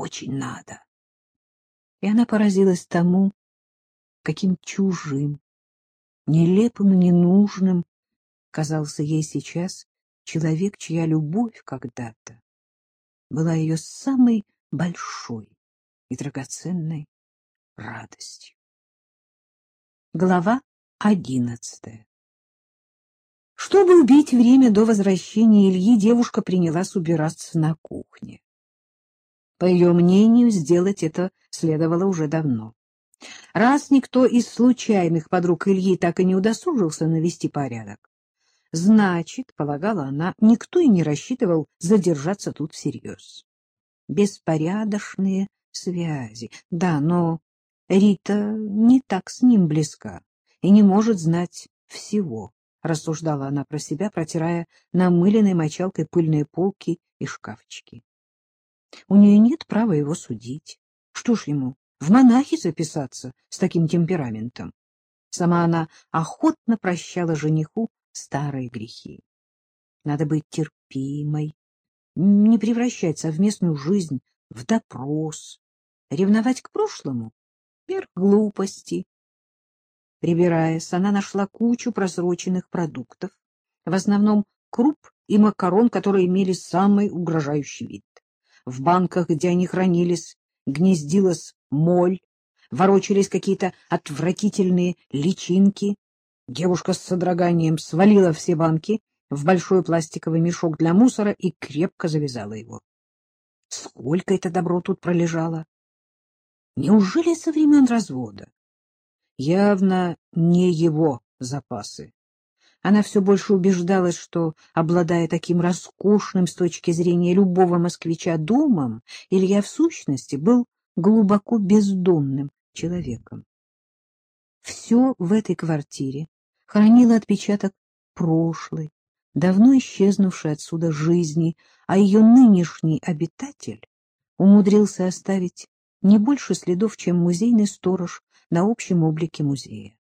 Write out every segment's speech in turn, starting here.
очень надо. И она поразилась тому, каким чужим, нелепым и ненужным казался ей сейчас человек, чья любовь когда-то была ее самой большой и драгоценной радостью. Глава одиннадцатая Чтобы убить время до возвращения Ильи, девушка принялась убираться на кухне. По ее мнению, сделать это следовало уже давно. Раз никто из случайных подруг Ильи так и не удосужился навести порядок, значит, полагала она, никто и не рассчитывал задержаться тут всерьез. Беспорядочные связи. Да, но Рита не так с ним близка и не может знать всего, рассуждала она про себя, протирая намыленной мочалкой пыльные полки и шкафчики. У нее нет права его судить. Что ж ему, в монахи записаться с таким темпераментом? Сама она охотно прощала жениху старые грехи. Надо быть терпимой, не превращать совместную жизнь в допрос, ревновать к прошлому — верх глупости. Прибираясь, она нашла кучу просроченных продуктов, в основном круп и макарон, которые имели самый угрожающий вид. В банках, где они хранились, гнездилась моль, ворочались какие-то отвратительные личинки. Девушка с содроганием свалила все банки в большой пластиковый мешок для мусора и крепко завязала его. Сколько это добро тут пролежало? Неужели со времен развода? Явно не его запасы. Она все больше убеждалась, что, обладая таким роскошным с точки зрения любого москвича домом, Илья в сущности был глубоко бездомным человеком. Все в этой квартире хранило отпечаток прошлой, давно исчезнувшей отсюда жизни, а ее нынешний обитатель умудрился оставить не больше следов, чем музейный сторож на общем облике музея.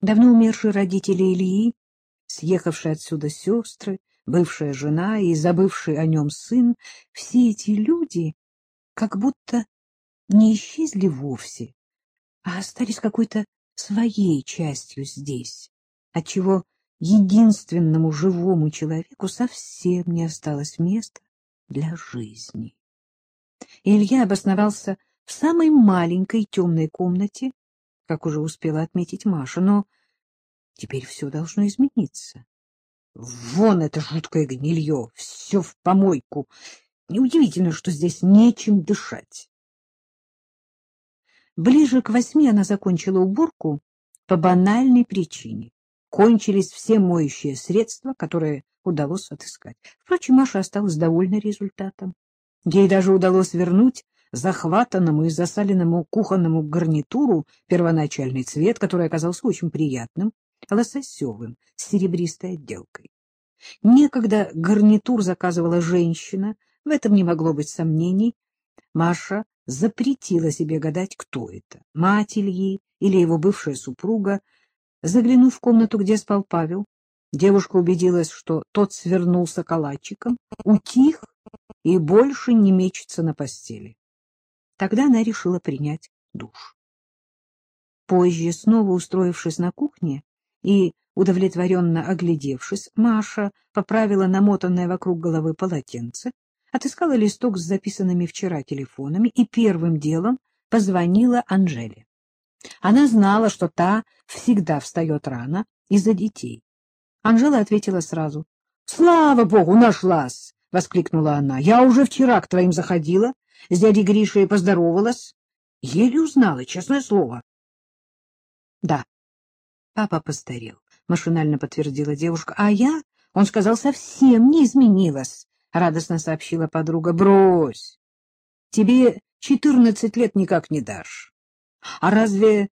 Давно умершие родители Ильи съехавшие отсюда сестры, бывшая жена и забывший о нем сын, все эти люди как будто не исчезли вовсе, а остались какой-то своей частью здесь, отчего единственному живому человеку совсем не осталось места для жизни. Илья обосновался в самой маленькой темной комнате, как уже успела отметить Маша, но Теперь все должно измениться. Вон это жуткое гнилье, все в помойку. Неудивительно, что здесь нечем дышать. Ближе к восьми она закончила уборку по банальной причине. Кончились все моющие средства, которые удалось отыскать. Впрочем, Маша осталась довольна результатом. Ей даже удалось вернуть захватанному и засаленному кухонному гарнитуру первоначальный цвет, который оказался очень приятным лососевым, с серебристой отделкой. Некогда гарнитур заказывала женщина, в этом не могло быть сомнений. Маша запретила себе гадать, кто это, мать Ильи или его бывшая супруга. Заглянув в комнату, где спал Павел, девушка убедилась, что тот свернулся калачиком, утих и больше не мечется на постели. Тогда она решила принять душ. Позже, снова устроившись на кухне, и, удовлетворенно оглядевшись, Маша поправила намотанное вокруг головы полотенце, отыскала листок с записанными вчера телефонами и первым делом позвонила Анжеле. Она знала, что та всегда встает рано из-за детей. Анжела ответила сразу. — Слава богу, нашлась! — воскликнула она. — Я уже вчера к твоим заходила, с дядей Гришей поздоровалась. Еле узнала, честное слово. — Да, Папа постарел, — машинально подтвердила девушка. — А я, он сказал, совсем не изменилась, — радостно сообщила подруга. — Брось! Тебе четырнадцать лет никак не дашь. А разве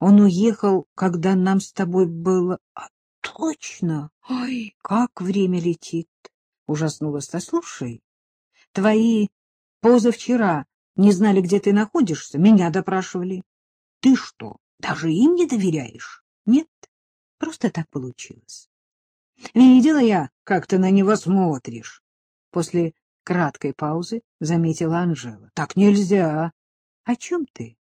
он уехал, когда нам с тобой было... А, точно! Ой, как время летит! — ужаснулась. — слушай, твои позавчера не знали, где ты находишься, меня допрашивали. Ты что, даже им не доверяешь? Нет, просто так получилось. Видела я, как ты на него смотришь. После краткой паузы заметила Анжела. — Так нельзя. — О чем ты?